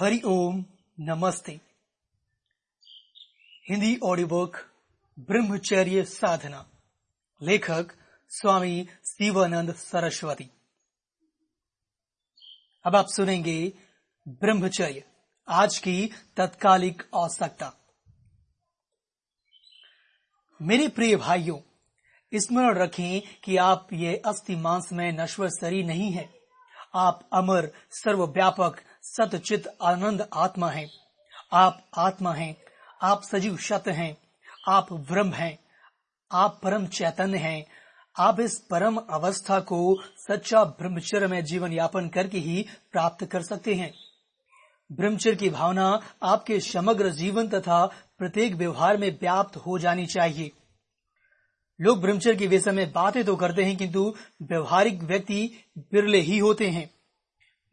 हरि ओम, नमस्ते। Hindi audio book ब्रह्मचर्य साधना। लेखक स्वामी शिवानंद सरस्वती। अब आप सुनेंगे ब्रह्मचर्य, आज की तत्कालिक आवश्यकता। मेरे प्रिय भाइयों, स्मरण रखें कि आप ये अस्थि मांस में नश्वर शरीर नहीं है। आप अमर, सर्वव्यापक सतचित आनंद आत्मा हैं। आप आत्मा हैं, आप सजीव शत हैं, आप ब्रह्म हैं, आप परम चैतन्य हैं। आप इस परम अवस्था को सच्चा ब्रह्मचर्य में जीवन यापन करके ही प्राप्त कर सकते हैं। ब्रह्मचर्य की भावना आपके समग्र जीवन तथा प्रत्येक व्यवहार में व्याप्त हो जानी चाहिए। लोग ब्रह्मचर्य के विषय में बातें तो करते हैं, किंतु व्यवहारिक व्यक्ति बिरले ही होते हैं।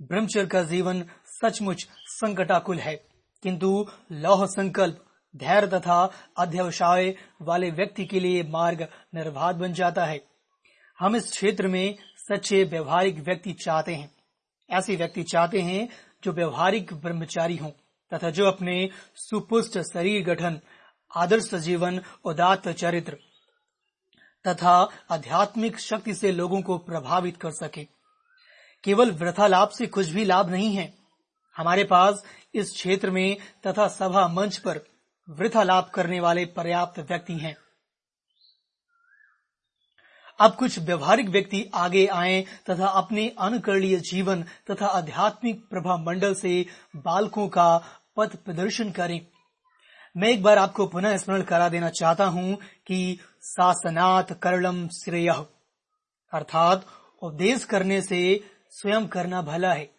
ब्रह्मचर्य का जीवन सचमुच संकटाकुल है। किंतु लौह संकल्प, धैर्य तथा अध्यवसाय वाले व्यक्ति के लिए मार्ग निर्बाध बन जाता है। हम इस क्षेत्र में सच्चे व्यवहारिक व्यक्ति चाहते हैं। ऐसे व्यक्ति चाहते हैं जो व्यवहारिक ब्रह्मचारी हों तथा जो अपने सुपुष्ट शरीर गठन, आदर्श जीवन, उदात्त चरित्र तथा आध्यात्मिक शक्ति से लोगों को प्रभावित कर सके। केवल वृथा लाभ से कुछ भी लाभ नहीं है। हमारे पास इस क्षेत्र में तथा सभा मंच पर वृथा लाभ करने वाले पर्याप्त व्यक्ति हैं। अब कुछ व्यवहारिक व्यक्ति आगे आए तथा अपने अनुकरणीय जीवन तथा आध्यात्मिक प्रभा मंडल से बालकों का पथ प्रदर्शन करें। मैं एक बार आपको पुनः स्मरण करा देना चाहता हूँ कि सासनाथ करलम श्रेय। अर्थात उपदेश करने से स्वयं करना भला है।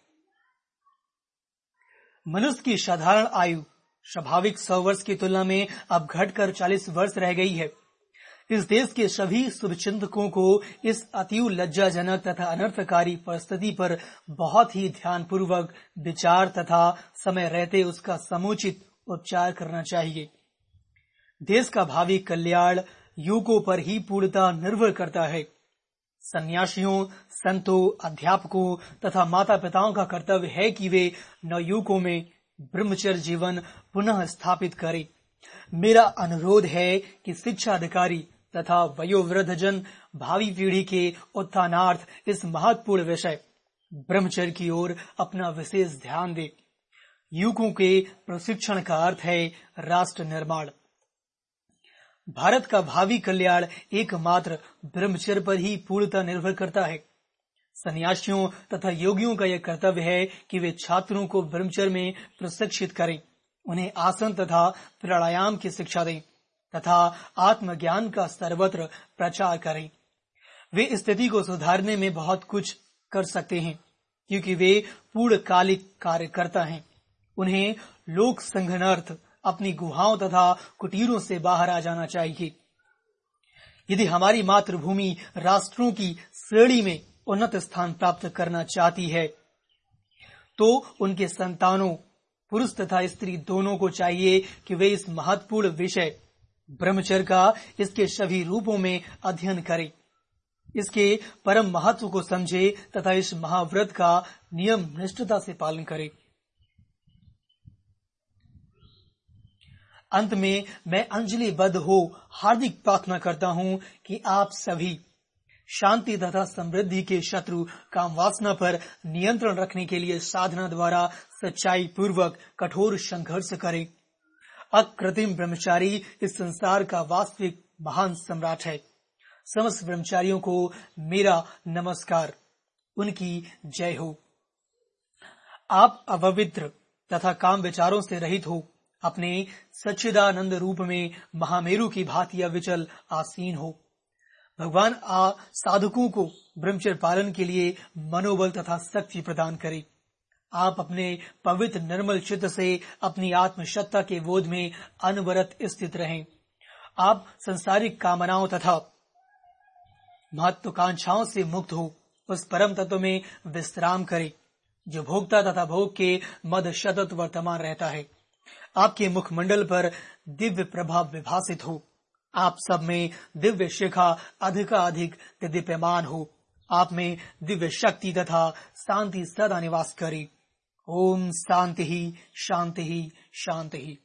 मनुष्य की साधारण आयु स्वाभाविक सौ वर्ष की तुलना में अब घटकर चालीस वर्ष रह गई है। इस देश के सभी शुभचिंतकों को इस अतीव लज्जाजनक तथा अनर्थकारी परिस्थिति पर बहुत ही ध्यान पूर्वक विचार तथा समय रहते उसका समुचित उपचार करना चाहिए। देश का भावी कल्याण युगों पर ही पूर्णता निर्भर करता है। सन्यासियों संतों, अध्यापकों तथा माता पिताओं का कर्तव्य है कि वे नवयुवकों में ब्रह्मचर्य जीवन पुनः स्थापित करें। मेरा अनुरोध है कि शिक्षा अधिकारी तथा वयोवृद्ध जन भावी पीढ़ी के उत्थानार्थ इस महत्वपूर्ण विषय, ब्रह्मचर्य की ओर अपना विशेष ध्यान दे। युवकों के प्रशिक्षण का अर्थ है राष्ट्र निर्माण। भारत का भावी कल्याण एकमात्र ब्रह्मचर्य पर ही पूर्णता निर्भर करता है। सन्यासियों तथा योगियों का यह कर्तव्य है कि वे छात्रों को ब्रह्मचर्य में प्रशिक्षित करें, उन्हें आसन तथा प्राणायाम की शिक्षा दें तथा आत्मज्ञान का सर्वत्र प्रचार करें। वे स्थिति को सुधारने में बहुत कुछ कर सकते हैं, क्योंकि वे पूर्णकालिक कार्यकर्ता हैं। उन्हें लोक संघनार्थ अपनी गुहाओं तथा कुटीरों से बाहर आ जाना चाहिए। यदि हमारी मातृभूमि राष्ट्रों की श्रेणी में उन्नत स्थान प्राप्त करना चाहती है तो उनके संतानों, पुरुष तथा स्त्री दोनों को चाहिए कि वे इस महत्वपूर्ण विषय, ब्रह्मचर्य का इसके सभी रूपों में अध्ययन करें। इसके परम महत्व को समझे तथा इस महाव्रत का नियम निष्ठता से पालन करें। अंत में मैं अंजलि बद्ध हो हार्दिक प्रार्थना करता हूँ कि आप सभी शांति तथा समृद्धि के शत्रु काम वासना पर नियंत्रण रखने के लिए साधना द्वारा सच्चाई पूर्वक कठोर संघर्ष करें। अकृत्रिम ब्रह्मचारी इस संसार का वास्तविक महान सम्राट है। समस्त ब्रह्मचारियों को मेरा नमस्कार। उनकी जय हो। आप अपवित्र तथा काम विचारों से रहित हो। अपने सच्चिदानंद रूप में महामेरु की भांति अविचल आसीन हो। भगवान आ साधकों को ब्रह्मचर्य पालन के लिए मनोबल तथा शक्ति प्रदान करे। आप अपने पवित्र निर्मल चित्त से अपनी आत्मशक्ता के बोध में अनवरत स्थित रहें। आप संसारिक कामनाओं तथा महत्वाकांक्षाओं से मुक्त हो। उस परम तत्व में विश्राम करें, जो भोक्ता तथा भोग के मद शतत वर्तमान रहता है। आपके मुखमंडल पर दिव्य प्रभाव विभासित हो। आप सब में दिव्य शिखा अधिकाधिक दिव्यमान हो। आप में दिव्य शक्ति तथा शांति सदा निवास करे। ओम शांति ही शांति ही शांति ही।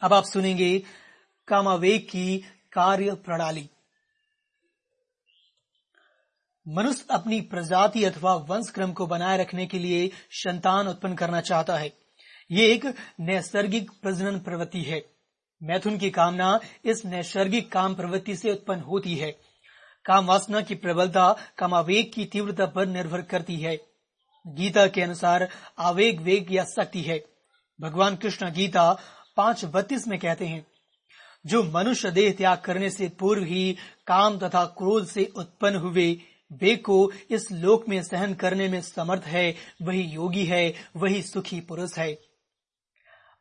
अब आप सुनेंगे कामावेग की कार्य प्रणाली मनुष्य अपनी प्रजाति अथवा वंश क्रम को बनाए रखने के लिए संतान उत्पन्न करना चाहता है। ये एक नैसर्गिक प्रजनन प्रवृत्ति है। मैथुन की कामना इस नैसर्गिक काम प्रवृत्ति से उत्पन्न होती है। काम वासना की प्रबलता कामावेग की तीव्रता पर निर्भर करती है। गीता के अनुसार आवेग, वेग या शक्ति है। भगवान कृष्ण गीता पाँच बत्तीस में कहते हैं, जो मनुष्य देह त्याग करने से पूर्व ही काम तथा क्रोध से उत्पन्न हुए वेग को इस लोक में सहन करने में समर्थ है, वही योगी है, वही सुखी पुरुष है।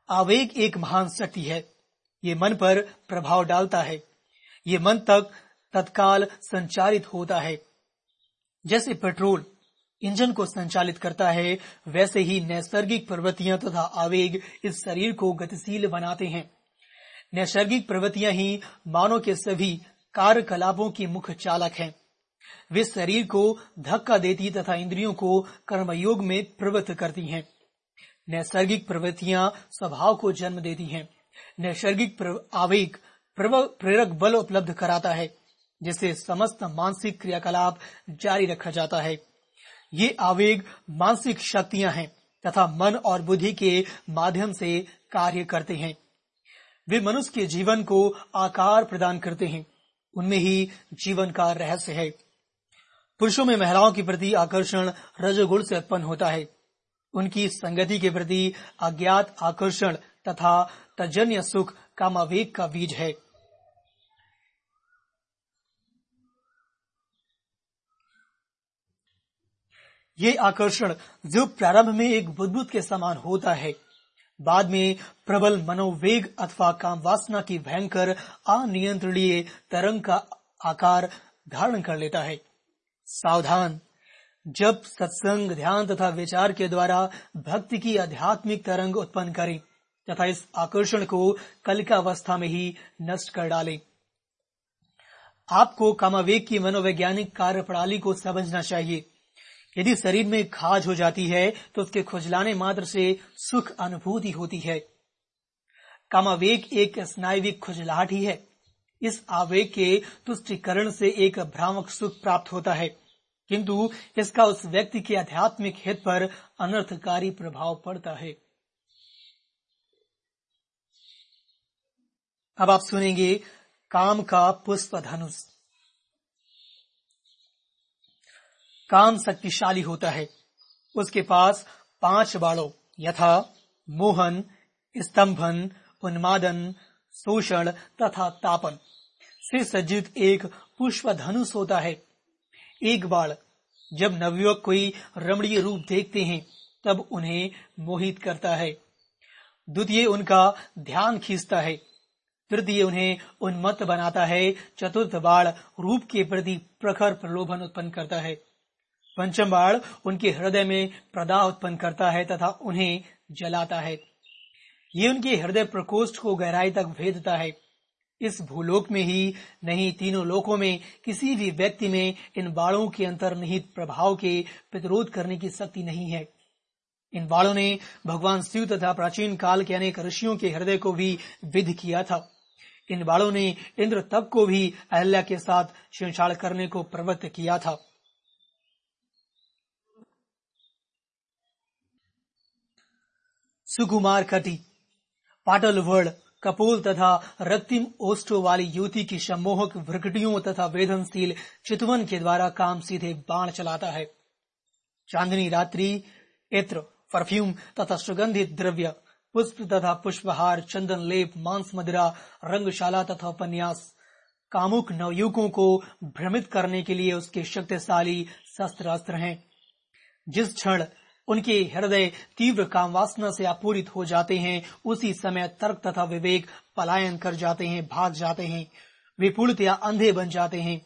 आवेग एक महान शक्ति है। ये मन पर प्रभाव डालता है। ये मन तक तत्काल संचालित होता है। जैसे पेट्रोल इंजन को संचालित करता है, वैसे ही नैसर्गिक प्रवृत्तियाँ तथा आवेग इस शरीर को गतिशील बनाते हैं। नैसर्गिक प्रवृत्तियाँ ही मानव के सभी कार्यकलापों की मुख्य चालक हैं। वे शरीर को धक्का देती तथा इंद्रियों को कर्मयोग में प्रवृत्त करती हैं। नैसर्गिक प्रवृत्तियाँ स्वभाव को जन्म देती हैं। नैसर्गिक आवेग प्रेरक बल उपलब्ध कराता है, जिससे समस्त मानसिक क्रियाकलाप जारी रखा जाता है। ये आवेग मानसिक शक्तियाँ हैं तथा मन और बुद्धि के माध्यम से कार्य करते हैं। वे मनुष्य के जीवन को आकार प्रदान करते हैं। उनमें ही जीवन का रहस्य है। पुरुषों में महिलाओं के प्रति आकर्षण रजोगुण से उत्पन्न होता है। उनकी संगति के प्रति अज्ञात आकर्षण तथा तजन्य सुख कामावेग का बीज है। ये आकर्षण जो प्रारंभ में एक बुद्ध के समान होता है। बाद में प्रबल मनोवेग अथवा काम वासना की भयंकर अनियंत्रणीय तरंग का आकार धारण कर लेता है। सावधान। जब सत्संग, ध्यान तथा विचार के द्वारा भक्ति की आध्यात्मिक तरंग उत्पन्न करें तथा इस आकर्षण को कल का अवस्था में ही नष्ट कर डालें। आपको कामावेग की मनोवैज्ञानिक कार्य प्रणाली को समझना चाहिए। यदि शरीर में खाज हो जाती है तो उसके खुजलाने मात्र से सुख अनुभूति होती है। कामावेग एक स्नायविक खुजलाहट ही है। इस आवेग के तुष्टिकरण से एक भ्रामक सुख प्राप्त होता है। किंतु इसका उस व्यक्ति के आध्यात्मिक हित पर अनर्थकारी प्रभाव पड़ता है। अब आप सुनेंगे काम का पुष्प धनुष काम शक्तिशाली होता है। उसके पास पाँच बाड़ों यथा, मोहन, स्तंभन, उन्मादन, शोषण तथा तापन। से सज्जित एक पुष्प धनुष होता है। एक बार जब नवयुवक कोई रमणीय रूप देखते हैं, तब उन्हें मोहित करता है। द्वितीय उनका ध्यान खींचता है। तृतीय उन्हें उन्मत्त बनाता है। चतुर्थ बाढ़ रूप के प्रति प्रखर प्रलोभन उत्पन्न करता है। पंचम बाढ़ उनके हृदय में प्रदाह उत्पन्न करता है तथा उन्हें जलाता है। ये उनके हृदय प्रकोष्ठ को गहराई तक भेदता है। इस भूलोक में ही नहीं, तीनों लोकों में, किसी भी व्यक्ति में इन बाणों के अंतर्निहित प्रभाव के प्रतिरोध करने की शक्ति नहीं है। इन बाणों ने भगवान शिव तथा प्राचीन काल के अनेक ऋषियों के हृदय को भी विध किया था। इन बाणों ने इंद्र तक को भी अहल्या के साथ छेड़छाड़ करने को प्रवृत्त किया था। सुकुमार कटी, पाटल वर्ड कपोल तथा रक्तिम ओष्ठो वाली युवती की सम्मोहक भ्रकटियों तथा वेदनशील चितवन के द्वारा काम सीधे बाण चलाता है। चांदनी रात्रि इत्र परफ्यूम तथा सुगंधित द्रव्य, पुष्प तथा पुष्पहार, चंदन लेप, मांस मदिरा, रंगशाला तथा उपन्यास, कामुक नवयुवकों को भ्रमित करने के लिए उसके शक्तिशाली शस्त्र अस्त्र हैं। जिस क्षण उनके हृदय तीव्र काम वासना से आपूरित हो जाते हैं। उसी समय तर्क तथा विवेक पलायन कर जाते हैं, भाग जाते हैं। वे पूर्णतया अंधे बन जाते हैं।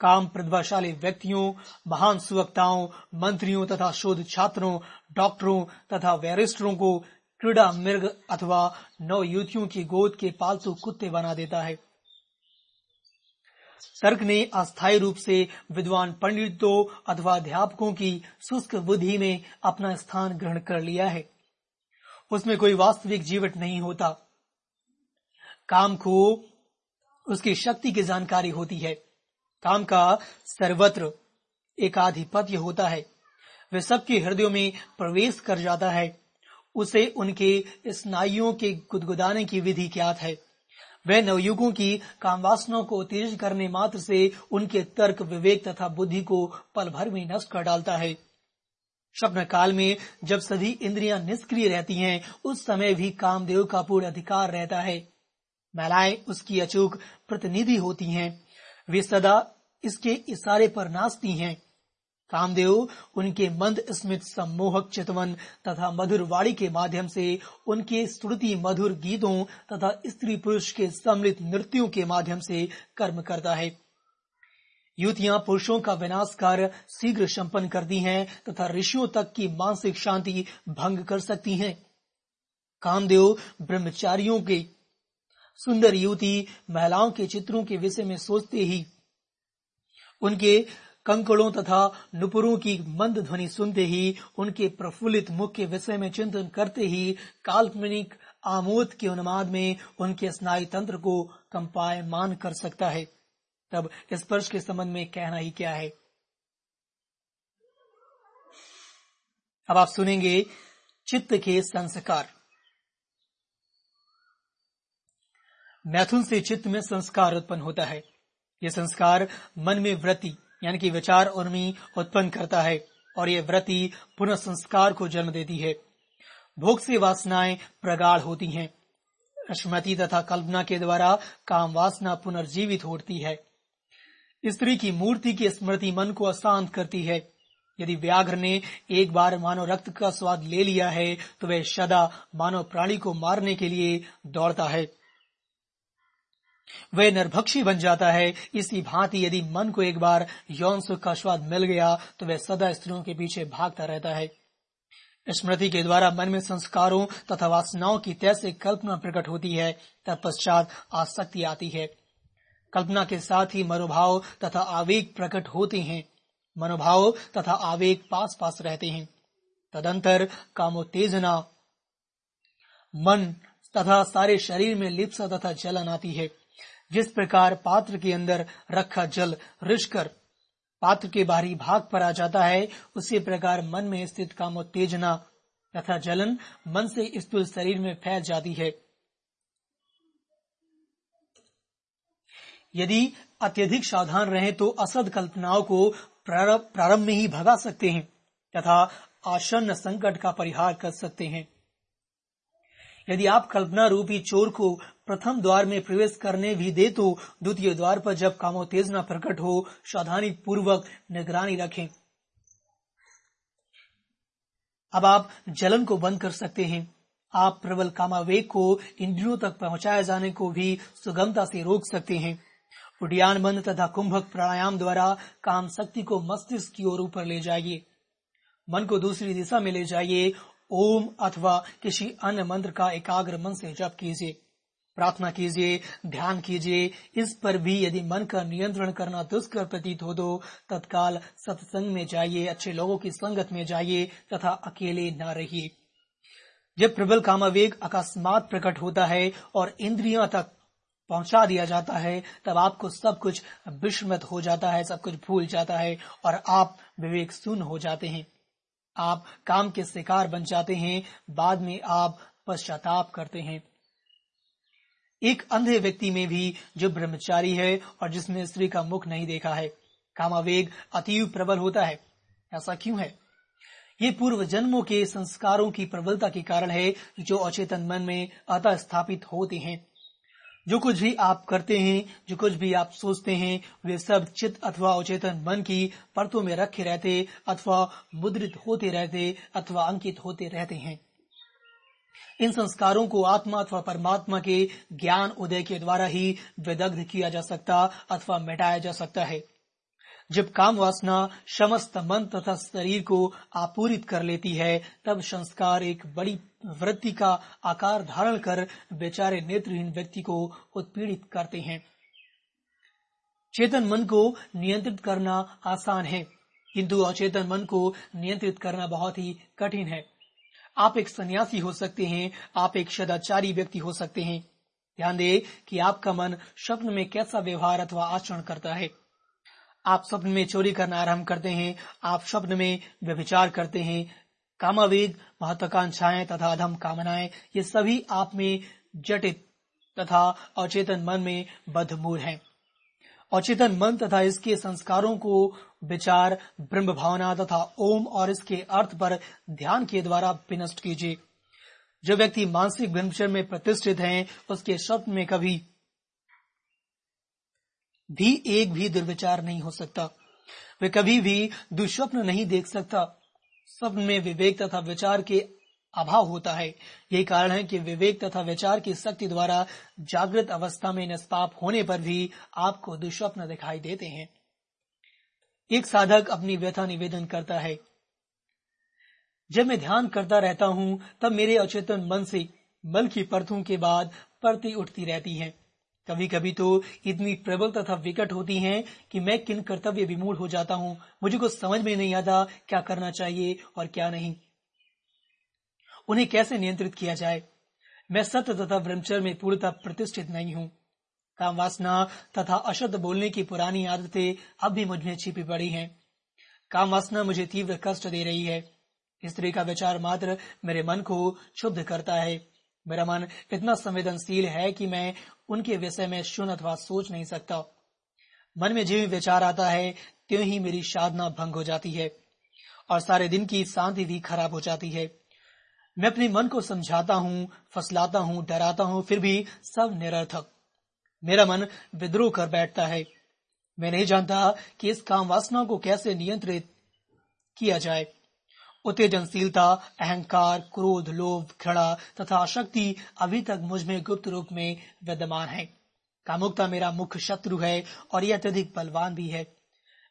काम प्रतिभाशाली व्यक्तियों, महान सुवक्ताओं, मंत्रियों तथा शोध छात्रों, डॉक्टरों तथा वैरिस्टरों को क्रीड़ा मृग अथवा नव युवतियों की गोद के पालतू कुत्ते बना देता है। तर्क ने अस्थायी रूप से विद्वान पंडितों अथवा अध्यापकों की शुष्क बुद्धि में अपना स्थान ग्रहण कर लिया है। उसमें कोई वास्तविक जीवट नहीं होता। काम को, उसकी शक्ति की जानकारी होती है। काम का सर्वत्र एकाधिपत्य होता है। वे सबके हृदयों में प्रवेश कर जाता है। उसे उनके स्नायुओं के गुदगुदाने की विधि ज्ञात है। वह नवयुगों की कामवासनाओं को तेज करने मात्र से उनके तर्क विवेक तथा बुद्धि को पल भर में नष्ट कर डालता है। स्वप्न काल में जब सभी इंद्रियाँ निष्क्रिय रहती हैं, उस समय भी कामदेव का पूर्ण अधिकार रहता है। महिलाएँ उसकी अचूक प्रतिनिधि होती हैं। वे सदा इसके इशारे पर नाचती हैं। कामदेव उनके मंद स्मित सम्मोहक चितवन तथा मधुर वाणी के माध्यम से उनके स्तुति मधुर गीतों तथा स्त्री पुरुष के सम्मिलित नृत्यों के माध्यम से कर्म करता है। युतियाँ पुरुषों का विनाश कर शीघ्र संपन्न करती हैं तथा ऋषियों तक की मानसिक शांति भंग कर सकती हैं। कामदेव, ब्रह्मचारियों के सुंदर युवती, महिलाओं के चित्रों के विषय में सोचते ही उनके कंकड़ों तथा नुपुरों की मंद ध्वनि सुनते ही, उनके प्रफुल्लित मुख के विषय में चिंतन करते ही, काल्पनिक आमोद के उन्माद में उनके स्नायु तंत्र को कंपायमान कर सकता है। तब स्पर्श के संबंध में कहना ही क्या है? अब आप सुनेंगे चित्त के संस्कार। मैथुन से चित्त में संस्कार उत्पन्न होता है। यह संस्कार मन में वृत्ति यानी कि विचार उर्मी उत्पन्न करता है और ये व्रति पुनः संस्कार को जन्म देती है। भोग से वासनाएँ प्रगाढ़ होती हैं। स्मृति तथा कल्पना के द्वारा काम वासना पुनर्जीवित होती है। स्त्री की मूर्ति की स्मृति मन को अशांत करती है। यदि व्याघ्र ने एक बार मानव रक्त का स्वाद ले लिया है तो वह सदा मानव प्राणी को मारने के लिए दौड़ता है। वह निर्भक्षी बन जाता है। इसी भांति यदि मन को एक बार यौन सुख का स्वाद मिल गया तो वह सदा स्त्रियों के पीछे भागता रहता है। स्मृति के द्वारा मन में संस्कारों तथा वासनाओं की तैसे कल्पना प्रकट होती है, तत्पश्चात आसक्ति आती है। कल्पना के साथ ही मनोभाव तथा आवेग प्रकट होते हैं। मनोभाव तथा आवेग पास पास रहते हैं। तदंतर कामोत्तेजना, मन तथा सारे शरीर में लिप्सा तथा जलन आती है। जिस प्रकार पात्र के अंदर रखा जल रिश कर पात्र के बाहरी भाग पर आ जाता है, उसी प्रकार मन में स्थित कामोत्तेजना तथा जलन मन से स्थूल शरीर में फैल जाती है। यदि अत्यधिक सावधान रहे तो असद कल्पनाओं को प्रारंभ में ही भगा सकते हैं तथा आसन्न संकट का परिहार कर सकते हैं। यदि आप कल्पना रूपी चोर को प्रथम द्वार में प्रवेश करने भी दे तो द्वितीय द्वार पर जब कामोत्तेजना प्रकट हो सावधानी पूर्वक निगरानी रखें। अब आप जलन को बंद कर सकते हैं। आप प्रबल कामावेग को इंद्रियों तक पहुँचाए जाने को भी सुगमता से रोक सकते हैं। उड्डयन बंद तथा कुंभक प्राणायाम द्वारा काम शक्ति को मस्तिष्क की ओर ऊपर ले जाइए। मन को दूसरी दिशा में ले जाइए। ओम अथवा किसी अन्य मंत्र का एकाग्र मन से जप कीजिए। प्रार्थना कीजिए, ध्यान कीजिए। इस पर भी यदि मन का नियंत्रण करना दुष्कर प्रतीत हो दो तत्काल सत्संग में जाइए, अच्छे लोगों की संगत में जाइए, तथा अकेले न रहिए। जब प्रबल कामावेग अकस्मात प्रकट होता है और इंद्रियों तक पहुँचा दिया जाता है, तब आपको सब कुछ विस्मृत हो जाता है, सब कुछ भूल जाता है और आप विवेक सुन हो जाते हैं। आप काम के शिकार बन जाते हैं, बाद में आप पश्चाताप करते हैं। एक अंधे व्यक्ति में भी जो ब्रह्मचारी है और जिसने स्त्री का मुख नहीं देखा है। कामावेग अतीव प्रबल होता है। ऐसा क्यों है? ये पूर्व जन्मों के संस्कारों की प्रबलता के कारण है जो अचेतन मन में अतः स्थापित होते हैं। जो कुछ भी आप करते हैं, जो कुछ भी आप सोचते हैं, वे सब चित्त अथवा अचेतन मन की परतों में रखे रहते अथवा मुद्रित होते रहते अथवा अंकित होते रहते हैं। इन संस्कारों को आत्मा अथवा परमात्मा के ज्ञान उदय के द्वारा ही विदग्ध किया जा सकता अथवा मिटाया जा सकता है। जब काम वासना समस्त मन तथा शरीर को आपूरित कर लेती है, तब संस्कार एक बड़ी वृत्ति का आकार धारण कर बेचारे नेत्रहीन व्यक्ति को उत्पीड़ित करते हैं। चेतन मन को नियंत्रित करना आसान है, किंतु अचेतन मन को नियंत्रित करना बहुत ही कठिन है। आप एक सन्यासी हो सकते हैं, आप एक सदाचारी व्यक्ति हो सकते हैं। ध्यान दें कि आपका मन स्वप्न में कैसा व्यवहार अथवा आचरण करता है। आप स्वप्न में चोरी करना आरंभ करते हैं, आप स्वप्न में व्यभिचार करते हैं। कामावेग महत्वाकांक्षाएँ तथा अधम कामनाएँ, ये सभी आप में जटित तथा अचेतन मन में बदमूल हैं। अचेतन मन तथा इसके संस्कारों को विचार ब्रह्म भावना तथा ओम और इसके अर्थ पर ध्यान के द्वारा विनष्ट कीजिए। जो व्यक्ति मानसिक ब्रह्मचर्य में प्रतिष्ठित हैं, उसके स्वप्न में कभी भी एक भी दुर्विचार नहीं हो सकता। वे कभी भी दुस्वप्न नहीं देख सकता। स्वप्न में विवेक तथा विचार के अभाव होता है। यही कारण है कि विवेक तथा विचार की शक्ति द्वारा जागृत अवस्था में निष्पाप होने पर भी आपको दुस्वप्न दिखाई देते हैं। एक साधक अपनी व्यथा निवेदन करता है। जब मैं ध्यान करता रहता हूँ, तब मेरे अचेतन मन से बल की परतों के बाद परती उठती रहती हैं। कभी कभी तो इतनी प्रबल तथा विकट होती हैं कि मैं किन कर्तव्य विमूढ़ हो जाता हूँ। मुझे कुछ समझ में नहीं आता क्या करना चाहिए और क्या नहीं। उन्हें कैसे नियंत्रित किया जाए? मैं सत्य तथा ब्रह्मचर्य में पूर्णतः प्रतिष्ठित नहीं हूँ। काम वासना तथा अशुद्ध बोलने की पुरानी आदतें अब भी मुझमें छिपी पड़ी हैं। काम वासना मुझे तीव्र कष्ट दे रही है। स्त्री का विचार मात्र मेरे मन को क्षुब्ध करता है। मेरा मन इतना संवेदनशील है कि मैं उनके विषय में सुन अथवा सोच नहीं सकता। मन में जो विचार आता है, त्यों ही मेरी साधना भंग हो जाती है और सारे दिन की शांति भी खराब हो जाती है। मैं अपने मन को समझाता हूँ, फसलाता हूँ, डराता हूँ, फिर भी सब निरर्थक। मेरा मन विद्रोह कर बैठता है। मैं नहीं जानता कि इस काम वासना को कैसे नियंत्रित किया जाए। उत्तेजनशीलता, अहंकार, क्रोध, लोभ, घृणा तथा आशक्ति अभी तक मुझमें गुप्त रूप में विद्यमान है। कामुकता मेरा मुख्य शत्रु है और यह अत्यधिक बलवान भी है।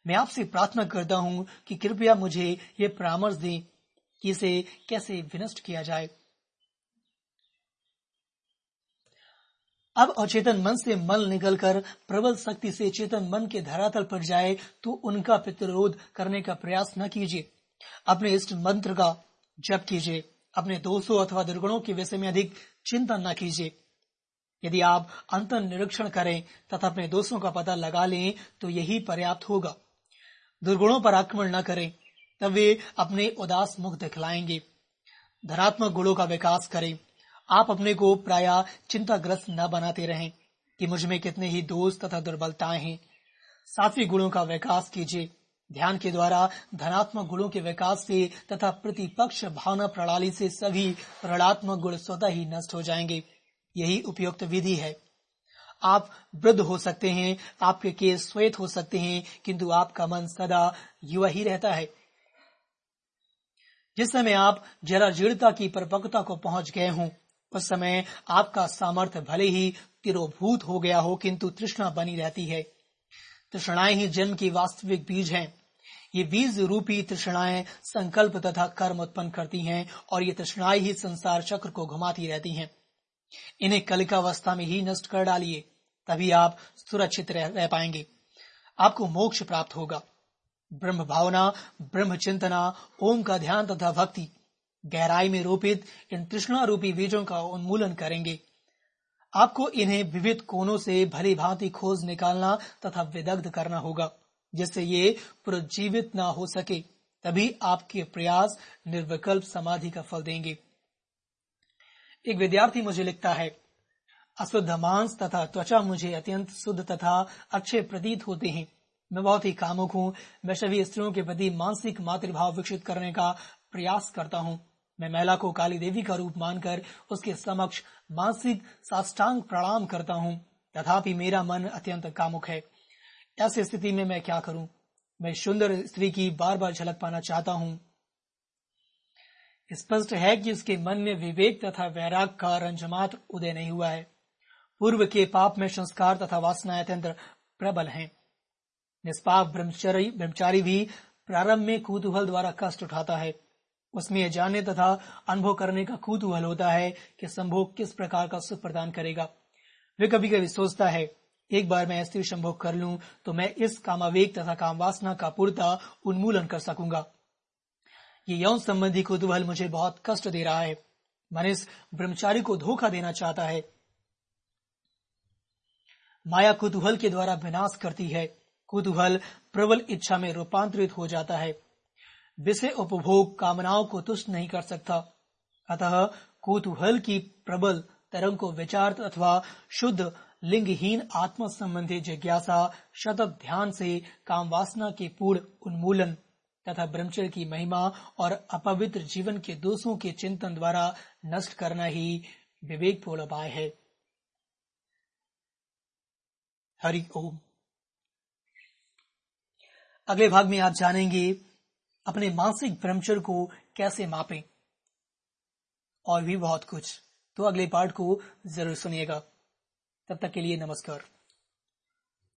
मैं आपसे प्रार्थना करता हूँ कि कृपया मुझे ये परामर्श दें। कि इसे कैसे विनष्ट किया जाए। अब अचेतन मन से मल निकलकर प्रबल शक्ति से चेतन मन के धरातल पर जाए तो उनका प्रतिरोध करने का प्रयास न कीजिए। अपने इष्ट मंत्र का जप कीजिए। अपने दोषों अथवा दुर्गुणों के विषय में अधिक चिंतन न कीजिए। यदि आप अंत निरीक्षण करें तथा अपने दोषों का पता लगा लें तो यही पर्याप्त होगा। दुर्गुणों पर आक्रमण न करें। तब वे अपने उदास मुख दिखलाएँगे। धनात्मक गुणों का विकास करें। आप अपने को प्राय चिंताग्रस्त न बनाते रहें कि मुझमें कितने ही दोष तथा दुर्बलताएँ हैं। सात्विक गुणों का विकास कीजिए। ध्यान के द्वारा धनात्मक गुणों के विकास से तथा प्रतिपक्ष भावना प्रणाली से सभी ऋणात्मक गुण स्वतः ही नष्ट हो जाएँगे। यही उपयुक्त विधि है। आप वृद्ध हो सकते हैं, आपके केस श्वेत हो सकते हैं, किंतु आपका मन सदा युवा ही रहता है। जिस समय आप जरा जीर्णता की परिपक्वता को पहुँच गए हों उस समय आपका सामर्थ्य भले ही तिरोभूत हो गया हो किंतु तृष्णा बनी रहती है। तृष्णाएँ ही जन्म की वास्तविक बीज हैं। ये बीज रूपी तृष्णाएँ संकल्प तथा कर्म उत्पन्न करती हैं और ये तृष्णाएँ ही संसार चक्र को घुमाती रहती हैं। इन्हें कलिकावस्था में ही नष्ट कर डालिए तभी आप सुरक्षित रह, रह पाएँगे। आपको मोक्ष प्राप्त होगा। ब्रह्म भावना, ब्रह्म चिंतना, ओम का ध्यान तथा भक्ति, गहराई में रोपित इन तृष्णा रूपी बीजों का उन्मूलन करेंगे। आपको इन्हें विविध कोनों से भली भांति खोज निकालना तथा विदग्ध करना होगा, जिससे ये पुरजीवित ना हो सके। तभी आपके प्रयास निर्विकल्प समाधि का फल देंगे। एक विद्यार्थी मुझे लिखता है, अशुद्ध मांस तथा त्वचा मुझे अत्यंत शुद्ध तथा अच्छे प्रतीत होते हैं। मैं बहुत ही कामुक हूँ। मैं सभी स्त्रियों के प्रति मानसिक मातृभाव विकसित करने का प्रयास करता हूँ। मैं महिला को काली देवी का रूप मानकर उसके समक्ष मानसिक साष्टांग प्रणाम करता हूँ। तथापि मेरा मन अत्यंत कामुक है। ऐसी स्थिति में मैं क्या करूँ? मैं सुंदर स्त्री की बार बार झलक पाना चाहता हूँ। स्पष्ट है कि उसके मन में विवेक तथा वैराग का रंजमात उदय नहीं हुआ है। पूर्व के पाप में संस्कार तथा वासना अत्यंत प्रबल हैं। निष्पाप ब्रह्मचारी ब्रह्मचारी भी प्रारंभ में कूतूहल द्वारा कष्ट उठाता है। उसमें यह जानने तथा अनुभव करने का कूतूहल होता है कि संभोग किस प्रकार का सुख प्रदान करेगा। वे कभी कभी सोचता है, एक बार मैं स्त्री संभोग कर लूँ तो मैं इस कामावेग तथा कामवासना का पूर्ता उन्मूलन कर सकूँगा। ये यौन संबंधी कुतूहल मुझे बहुत कष्ट दे रहा है। मन इस ब्रह्मचारी को धोखा देना चाहता है। माया कुतूहल के द्वारा विनाश करती है। कुतूहल प्रबल इच्छा में रूपांतरित हो जाता है। विषय उपभोग कामनाओं को तुष्ट नहीं कर सकता। अतः कुतूहल की प्रबल तरंग को विचार अथवा शुद्ध, लिंगहीन आत्म संबंधी जिज्ञासा, शतक ध्यान से काम वासना के पूर्ण उन्मूलन तथा ब्रह्मचर्य की महिमा और अपवित्र जीवन के दोषों के चिंतन द्वारा नष्ट करना ही विवेकपूर्ण उपाय है। हरि ओम। अगले भाग में आप जानेंगे अपने मानसिक ब्रह्मचर्य को कैसे मापें। और भी बहुत कुछ। तो अगले पार्ट को ज़रूर सुनिएगा। तब तक के लिए नमस्कार।